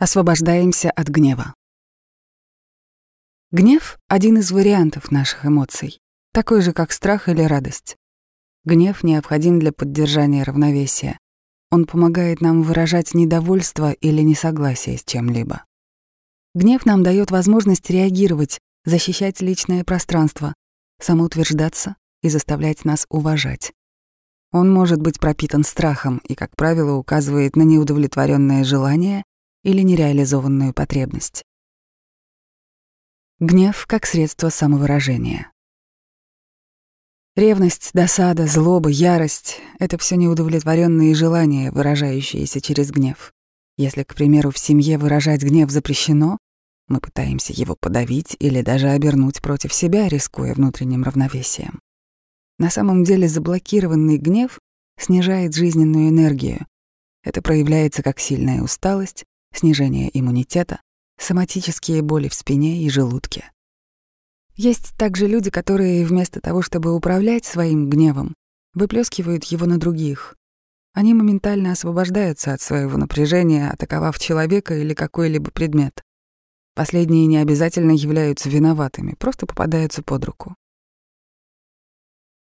Освобождаемся от гнева. Гнев — один из вариантов наших эмоций, такой же, как страх или радость. Гнев необходим для поддержания равновесия. Он помогает нам выражать недовольство или несогласие с чем-либо. Гнев нам дает возможность реагировать, защищать личное пространство, самоутверждаться и заставлять нас уважать. Он может быть пропитан страхом и, как правило, указывает на неудовлетворенное желание или нереализованную потребность. Гнев как средство самовыражения. Ревность, досада, злоба, ярость — это все неудовлетворенные желания, выражающиеся через гнев. Если, к примеру, в семье выражать гнев запрещено, мы пытаемся его подавить или даже обернуть против себя, рискуя внутренним равновесием. На самом деле заблокированный гнев снижает жизненную энергию. Это проявляется как сильная усталость, снижение иммунитета, соматические боли в спине и желудке. Есть также люди, которые вместо того, чтобы управлять своим гневом, выплескивают его на других. Они моментально освобождаются от своего напряжения, атаковав человека или какой-либо предмет. Последние не обязательно являются виноватыми, просто попадаются под руку.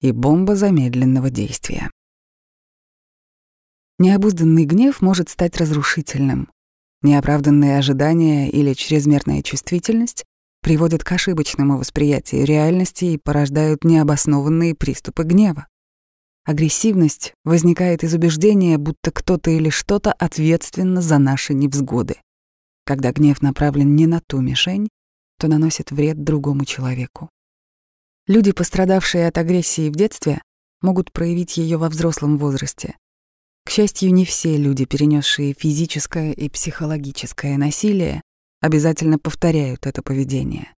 И бомба замедленного действия. Необузданный гнев может стать разрушительным. Неоправданные ожидания или чрезмерная чувствительность приводят к ошибочному восприятию реальности и порождают необоснованные приступы гнева. Агрессивность возникает из убеждения, будто кто-то или что-то ответственно за наши невзгоды. Когда гнев направлен не на ту мишень, то наносит вред другому человеку. Люди, пострадавшие от агрессии в детстве, могут проявить ее во взрослом возрасте, к счастью, не все люди, перенесшие физическое и психологическое насилие, обязательно повторяют это поведение.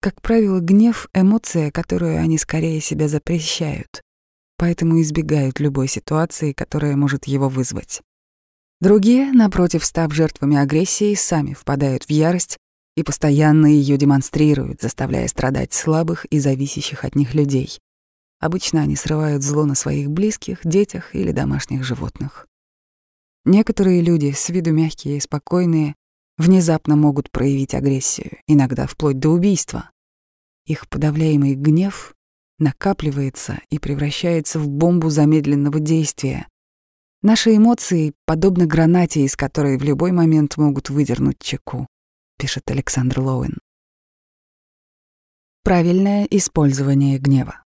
Как правило, гнев — эмоция, которую они скорее себя запрещают, поэтому избегают любой ситуации, которая может его вызвать. Другие, напротив, став жертвами агрессии, сами впадают в ярость и постоянно ее демонстрируют, заставляя страдать слабых и зависящих от них людей. Обычно они срывают зло на своих близких, детях или домашних животных. Некоторые люди, с виду мягкие и спокойные, внезапно могут проявить агрессию, иногда вплоть до убийства. Их подавляемый гнев накапливается и превращается в бомбу замедленного действия. Наши эмоции подобны гранате, из которой в любой момент могут выдернуть чеку, пишет Александр Лоуэн. Правильное использование гнева.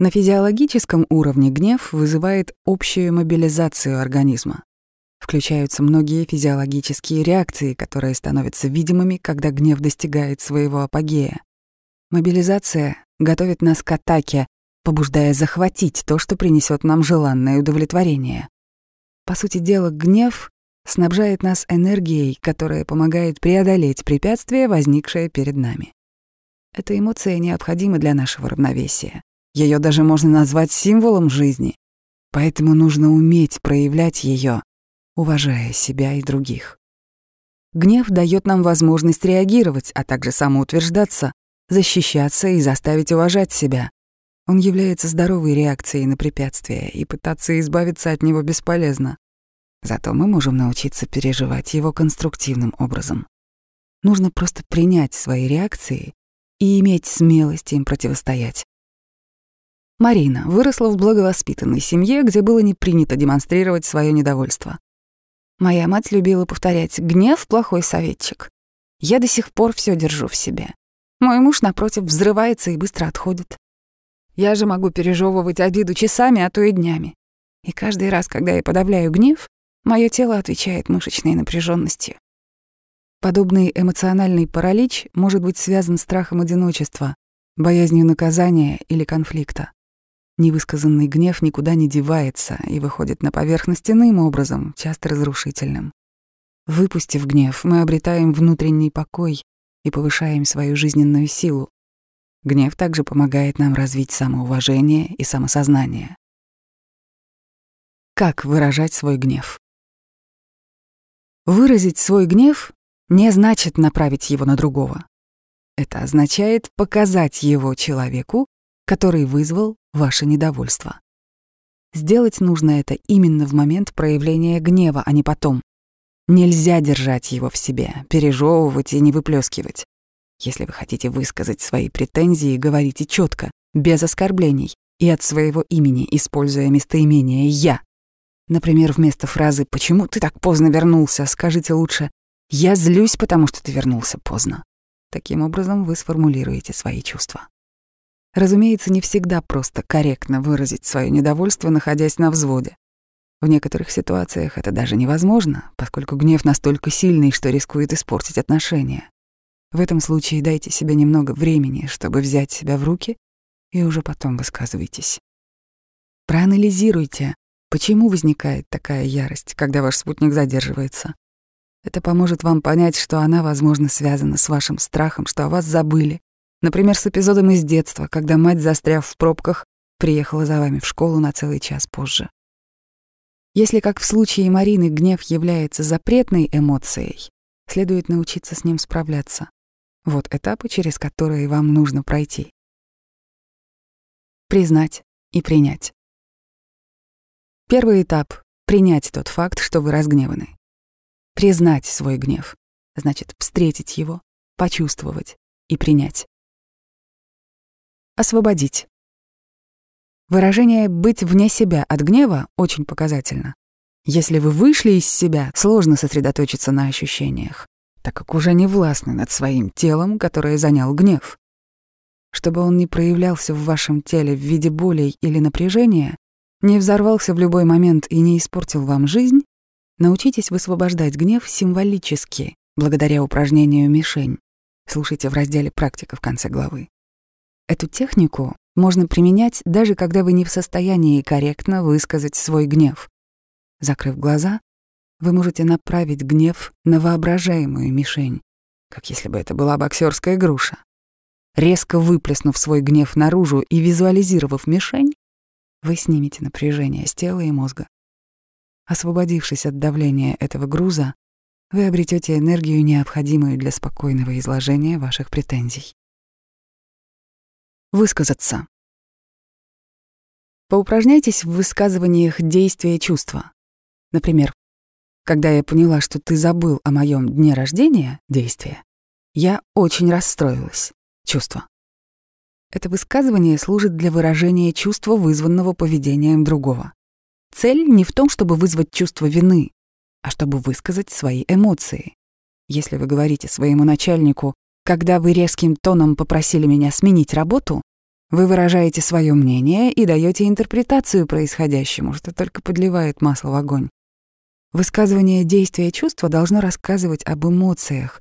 На физиологическом уровне гнев вызывает общую мобилизацию организма. Включаются многие физиологические реакции, которые становятся видимыми, когда гнев достигает своего апогея. Мобилизация готовит нас к атаке, побуждая захватить то, что принесет нам желанное удовлетворение. По сути дела, гнев снабжает нас энергией, которая помогает преодолеть препятствие, возникшее перед нами. Эта эмоция необходима для нашего равновесия. Ее даже можно назвать символом жизни. Поэтому нужно уметь проявлять ее, уважая себя и других. Гнев дает нам возможность реагировать, а также самоутверждаться, защищаться и заставить уважать себя. Он является здоровой реакцией на препятствие, и пытаться избавиться от него бесполезно. Зато мы можем научиться переживать его конструктивным образом. Нужно просто принять свои реакции и иметь смелость им противостоять. Марина выросла в благовоспитанной семье, где было не принято демонстрировать свое недовольство. Моя мать любила повторять «гнев — плохой советчик». Я до сих пор все держу в себе. Мой муж, напротив, взрывается и быстро отходит. Я же могу пережевывать обиду часами, а то и днями. И каждый раз, когда я подавляю гнев, мое тело отвечает мышечной напряженностью. Подобный эмоциональный паралич может быть связан с страхом одиночества, боязнью наказания или конфликта. Невысказанный гнев никуда не девается и выходит на поверхность иным образом, часто разрушительным. Выпустив гнев, мы обретаем внутренний покой и повышаем свою жизненную силу. Гнев также помогает нам развить самоуважение и самосознание. Как выражать свой гнев? Выразить свой гнев не значит направить его на другого. Это означает показать его человеку, который вызвал ваше недовольство. Сделать нужно это именно в момент проявления гнева, а не потом. Нельзя держать его в себе, пережевывать и не выплескивать. Если вы хотите высказать свои претензии, говорите четко, без оскорблений и от своего имени, используя местоимение «я». Например, вместо фразы «Почему ты так поздно вернулся?» скажите лучше «Я злюсь, потому что ты вернулся поздно». Таким образом вы сформулируете свои чувства. Разумеется, не всегда просто корректно выразить свое недовольство, находясь на взводе. В некоторых ситуациях это даже невозможно, поскольку гнев настолько сильный, что рискует испортить отношения. В этом случае дайте себе немного времени, чтобы взять себя в руки, и уже потом высказывайтесь. Проанализируйте, почему возникает такая ярость, когда ваш спутник задерживается. Это поможет вам понять, что она, возможно, связана с вашим страхом, что о вас забыли, Например, с эпизодом из детства, когда мать, застряв в пробках, приехала за вами в школу на целый час позже. Если, как в случае Марины, гнев является запретной эмоцией, следует научиться с ним справляться. Вот этапы, через которые вам нужно пройти. Признать и принять. Первый этап — принять тот факт, что вы разгневаны. Признать свой гнев — значит встретить его, почувствовать и принять освободить. Выражение «быть вне себя от гнева» очень показательно. Если вы вышли из себя, сложно сосредоточиться на ощущениях, так как уже не властны над своим телом, которое занял гнев. Чтобы он не проявлялся в вашем теле в виде болей или напряжения, не взорвался в любой момент и не испортил вам жизнь, научитесь высвобождать гнев символически, благодаря упражнению «Мишень». Слушайте в разделе «Практика» в конце главы. Эту технику можно применять даже когда вы не в состоянии корректно высказать свой гнев. Закрыв глаза, вы можете направить гнев на воображаемую мишень, как если бы это была боксерская груша. Резко выплеснув свой гнев наружу и визуализировав мишень, вы снимете напряжение с тела и мозга. Освободившись от давления этого груза, вы обретете энергию, необходимую для спокойного изложения ваших претензий высказаться. Поупражняйтесь в высказываниях действия чувства. Например, когда я поняла, что ты забыл о моем дне рождения, действие, я очень расстроилась, чувство. Это высказывание служит для выражения чувства, вызванного поведением другого. Цель не в том, чтобы вызвать чувство вины, а чтобы высказать свои эмоции. Если вы говорите своему начальнику когда вы резким тоном попросили меня сменить работу, вы выражаете свое мнение и даете интерпретацию происходящему, что только подливает масло в огонь. Высказывание действия чувства должно рассказывать об эмоциях.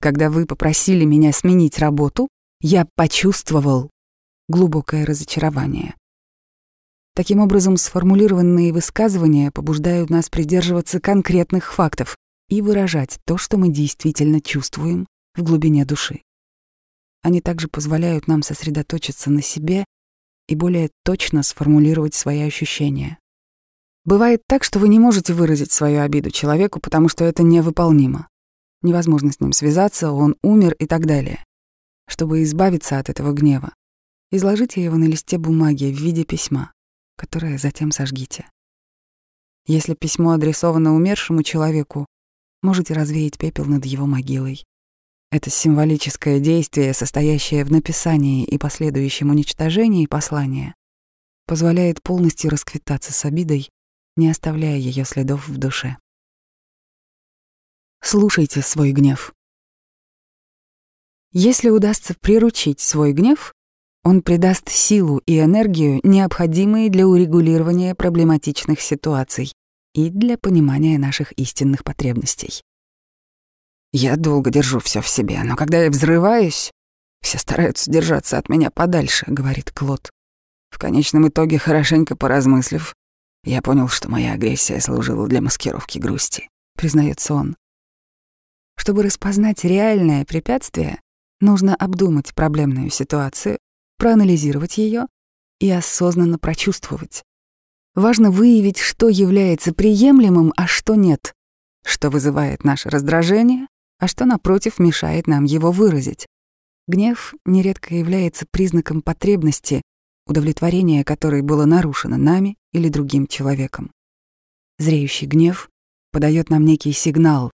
Когда вы попросили меня сменить работу, я почувствовал глубокое разочарование. Таким образом, сформулированные высказывания побуждают нас придерживаться конкретных фактов и выражать то, что мы действительно чувствуем в глубине души. Они также позволяют нам сосредоточиться на себе и более точно сформулировать свои ощущения. Бывает так, что вы не можете выразить свою обиду человеку, потому что это невыполнимо. Невозможно с ним связаться, он умер и так далее. Чтобы избавиться от этого гнева, изложите его на листе бумаги в виде письма, которое затем сожгите. Если письмо адресовано умершему человеку, можете развеять пепел над его могилой. Это символическое действие, состоящее в написании и последующем уничтожении послания, позволяет полностью расквитаться с обидой, не оставляя ее следов в душе. Слушайте свой гнев. Если удастся приручить свой гнев, он придаст силу и энергию, необходимые для урегулирования проблематичных ситуаций и для понимания наших истинных потребностей. Я долго держу все в себе, но когда я взрываюсь, все стараются держаться от меня подальше, говорит Клод. В конечном итоге, хорошенько поразмыслив, я понял, что моя агрессия служила для маскировки грусти, признается он. Чтобы распознать реальное препятствие, нужно обдумать проблемную ситуацию, проанализировать ее и осознанно прочувствовать. Важно выявить, что является приемлемым, а что нет, что вызывает наше раздражение, а что, напротив, мешает нам его выразить. Гнев нередко является признаком потребности, удовлетворение которой было нарушено нами или другим человеком. Зреющий гнев подает нам некий сигнал,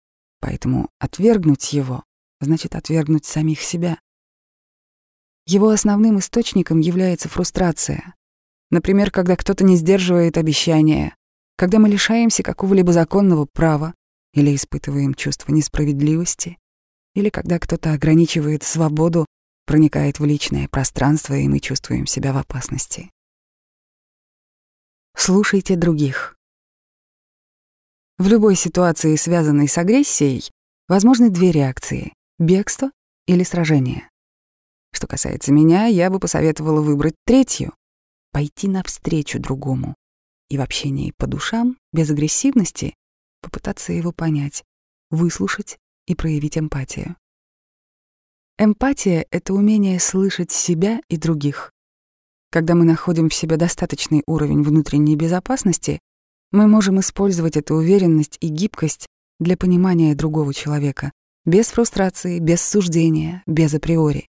поэтому отвергнуть его значит отвергнуть самих себя. Его основным источником является фрустрация. Например, когда кто-то не сдерживает обещания, когда мы лишаемся какого-либо законного права или испытываем чувство несправедливости, или когда кто-то ограничивает свободу, проникает в личное пространство, и мы чувствуем себя в опасности. Слушайте других. В любой ситуации, связанной с агрессией, возможны две реакции — бегство или сражение. Что касается меня, я бы посоветовала выбрать третью — пойти навстречу другому и в общении по душам, без агрессивности, попытаться его понять, выслушать и проявить эмпатию. Эмпатия — это умение слышать себя и других. Когда мы находим в себе достаточный уровень внутренней безопасности, мы можем использовать эту уверенность и гибкость для понимания другого человека, без фрустрации, без суждения, без априори.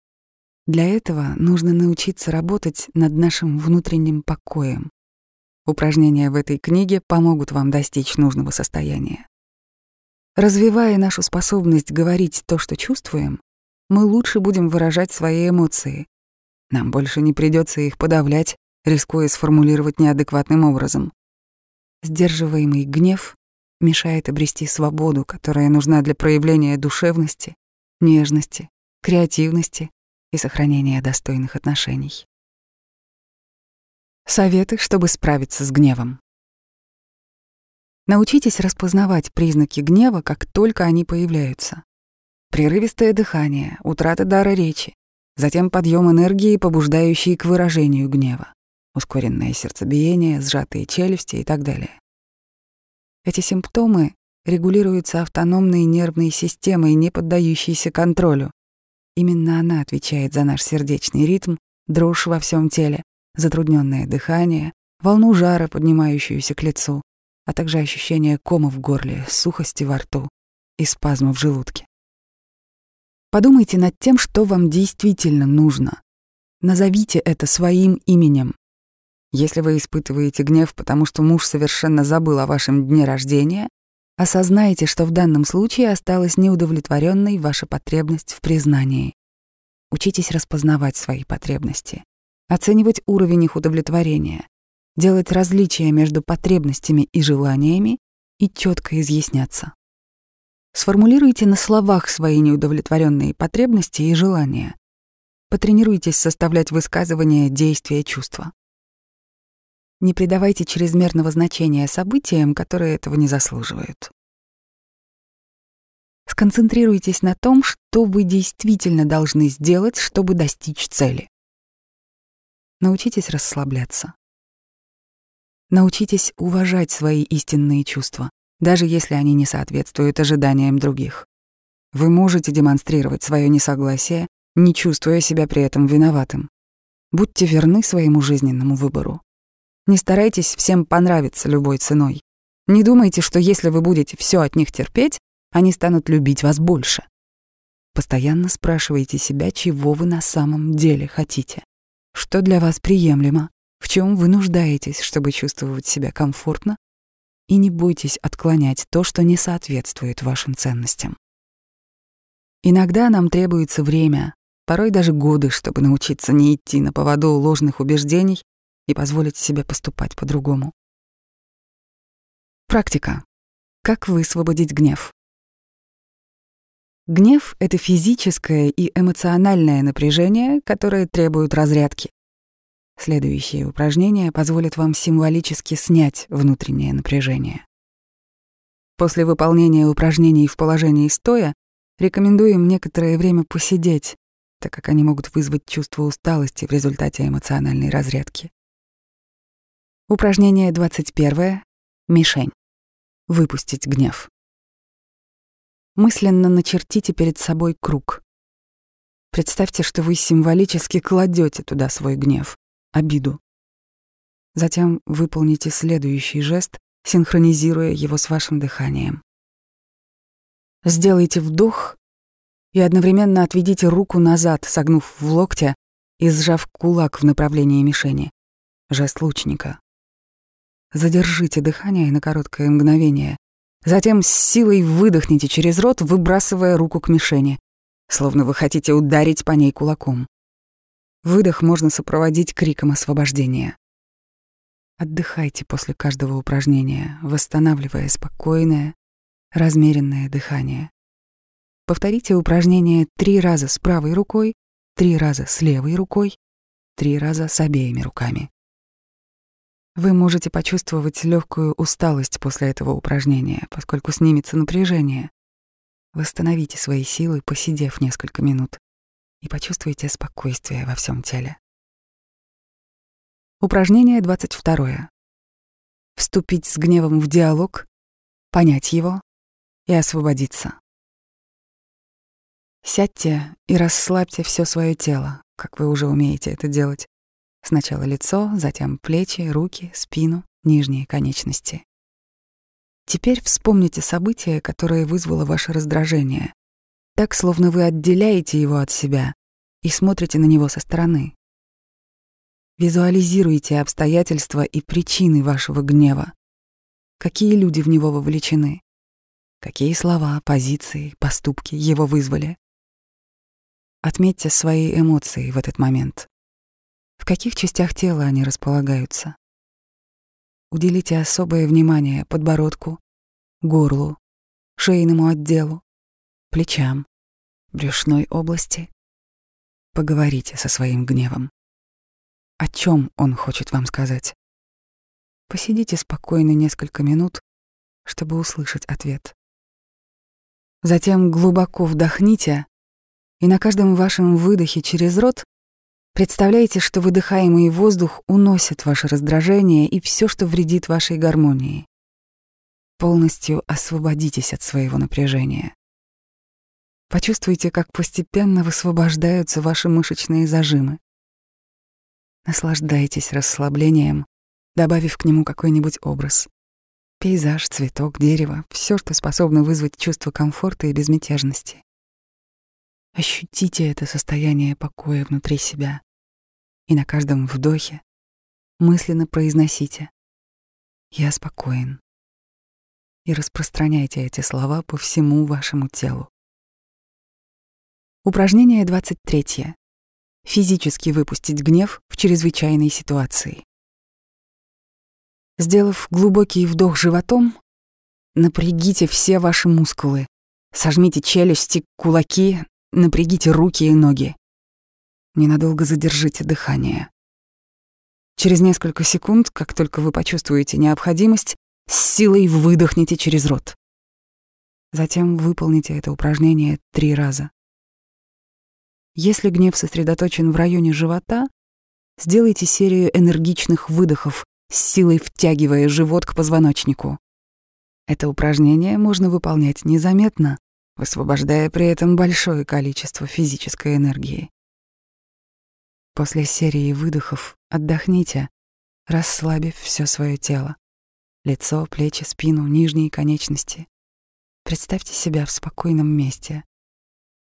Для этого нужно научиться работать над нашим внутренним покоем. Упражнения в этой книге помогут вам достичь нужного состояния. Развивая нашу способность говорить то, что чувствуем, мы лучше будем выражать свои эмоции. Нам больше не придется их подавлять, рискуя сформулировать неадекватным образом. Сдерживаемый гнев мешает обрести свободу, которая нужна для проявления душевности, нежности, креативности и сохранения достойных отношений. Советы, чтобы справиться с гневом. Научитесь распознавать признаки гнева, как только они появляются. Прерывистое дыхание, утрата дара речи, затем подъем энергии, побуждающий к выражению гнева, ускоренное сердцебиение, сжатые челюсти и так далее. Эти симптомы регулируются автономной нервной системой, не поддающейся контролю. Именно она отвечает за наш сердечный ритм, дрожь во всем теле, затрудненное дыхание, волну жара, поднимающуюся к лицу, а также ощущение кома в горле, сухости во рту и спазма в желудке. Подумайте над тем, что вам действительно нужно. Назовите это своим именем. Если вы испытываете гнев, потому что муж совершенно забыл о вашем дне рождения, осознайте, что в данном случае осталась неудовлетворенной ваша потребность в признании. Учитесь распознавать свои потребности, оценивать уровень их удовлетворения, делать различия между потребностями и желаниями и четко изъясняться. Сформулируйте на словах свои неудовлетворенные потребности и желания. Потренируйтесь составлять высказывания, действия, чувства. Не придавайте чрезмерного значения событиям, которые этого не заслуживают. Сконцентрируйтесь на том, что вы действительно должны сделать, чтобы достичь цели. Научитесь расслабляться. Научитесь уважать свои истинные чувства, даже если они не соответствуют ожиданиям других. Вы можете демонстрировать свое несогласие, не чувствуя себя при этом виноватым. Будьте верны своему жизненному выбору. Не старайтесь всем понравиться любой ценой. Не думайте, что если вы будете все от них терпеть, они станут любить вас больше. Постоянно спрашивайте себя, чего вы на самом деле хотите. Что для вас приемлемо, в чем вы нуждаетесь, чтобы чувствовать себя комфортно, и не бойтесь отклонять то, что не соответствует вашим ценностям. Иногда нам требуется время, порой даже годы, чтобы научиться не идти на поводу ложных убеждений и позволить себе поступать по-другому. Практика. Как высвободить гнев? Гнев — это физическое и эмоциональное напряжение, которое требует разрядки. Следующие упражнения позволят вам символически снять внутреннее напряжение. После выполнения упражнений в положении стоя рекомендуем некоторое время посидеть, так как они могут вызвать чувство усталости в результате эмоциональной разрядки. Упражнение 21. Мишень. Выпустить гнев. Мысленно начертите перед собой круг. Представьте, что вы символически кладете туда свой гнев обиду. Затем выполните следующий жест, синхронизируя его с вашим дыханием. Сделайте вдох и одновременно отведите руку назад, согнув в локте и сжав кулак в направлении мишени. Жест лучника. Задержите дыхание на короткое мгновение, Затем с силой выдохните через рот, выбрасывая руку к мишени, словно вы хотите ударить по ней кулаком. Выдох можно сопроводить криком освобождения. Отдыхайте после каждого упражнения, восстанавливая спокойное, размеренное дыхание. Повторите упражнение три раза с правой рукой, три раза с левой рукой, три раза с обеими руками. Вы можете почувствовать легкую усталость после этого упражнения, поскольку снимется напряжение. Восстановите свои силы, посидев несколько минут, и почувствуйте спокойствие во всем теле. Упражнение 22. Вступить с гневом в диалог, понять его и освободиться. Сядьте и расслабьте все свое тело, как вы уже умеете это делать. Сначала лицо, затем плечи, руки, спину, нижние конечности. Теперь вспомните событие, которое вызвало ваше раздражение. Так, словно вы отделяете его от себя и смотрите на него со стороны. Визуализируйте обстоятельства и причины вашего гнева. Какие люди в него вовлечены? Какие слова, позиции, поступки его вызвали? Отметьте свои эмоции в этот момент. Каких частях тела они располагаются? Уделите особое внимание подбородку, горлу, шейному отделу, плечам, брюшной области. Поговорите со своим гневом. О чем он хочет вам сказать? Посидите спокойно несколько минут, чтобы услышать ответ. Затем глубоко вдохните, и на каждом вашем выдохе через рот Представляете, что выдыхаемый воздух уносит ваше раздражение и все, что вредит вашей гармонии. Полностью освободитесь от своего напряжения. Почувствуйте, как постепенно высвобождаются ваши мышечные зажимы. Наслаждайтесь расслаблением, добавив к нему какой-нибудь образ. Пейзаж, цветок, дерево — все, что способно вызвать чувство комфорта и безмятежности. Ощутите это состояние покоя внутри себя и на каждом вдохе мысленно произносите «Я спокоен» и распространяйте эти слова по всему вашему телу. Упражнение 23. Физически выпустить гнев в чрезвычайной ситуации. Сделав глубокий вдох животом, напрягите все ваши мускулы, сожмите челюсти, кулаки, напрягите руки и ноги. Ненадолго задержите дыхание. Через несколько секунд, как только вы почувствуете необходимость, с силой выдохните через рот. Затем выполните это упражнение три раза. Если гнев сосредоточен в районе живота, сделайте серию энергичных выдохов, с силой втягивая живот к позвоночнику. Это упражнение можно выполнять незаметно, высвобождая при этом большое количество физической энергии. После серии выдохов отдохните, расслабив все свое тело. Лицо, плечи, спину, нижние конечности. Представьте себя в спокойном месте.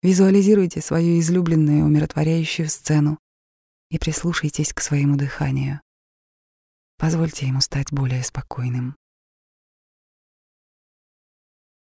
Визуализируйте свою излюбленную умиротворяющую сцену и прислушайтесь к своему дыханию. Позвольте ему стать более спокойным.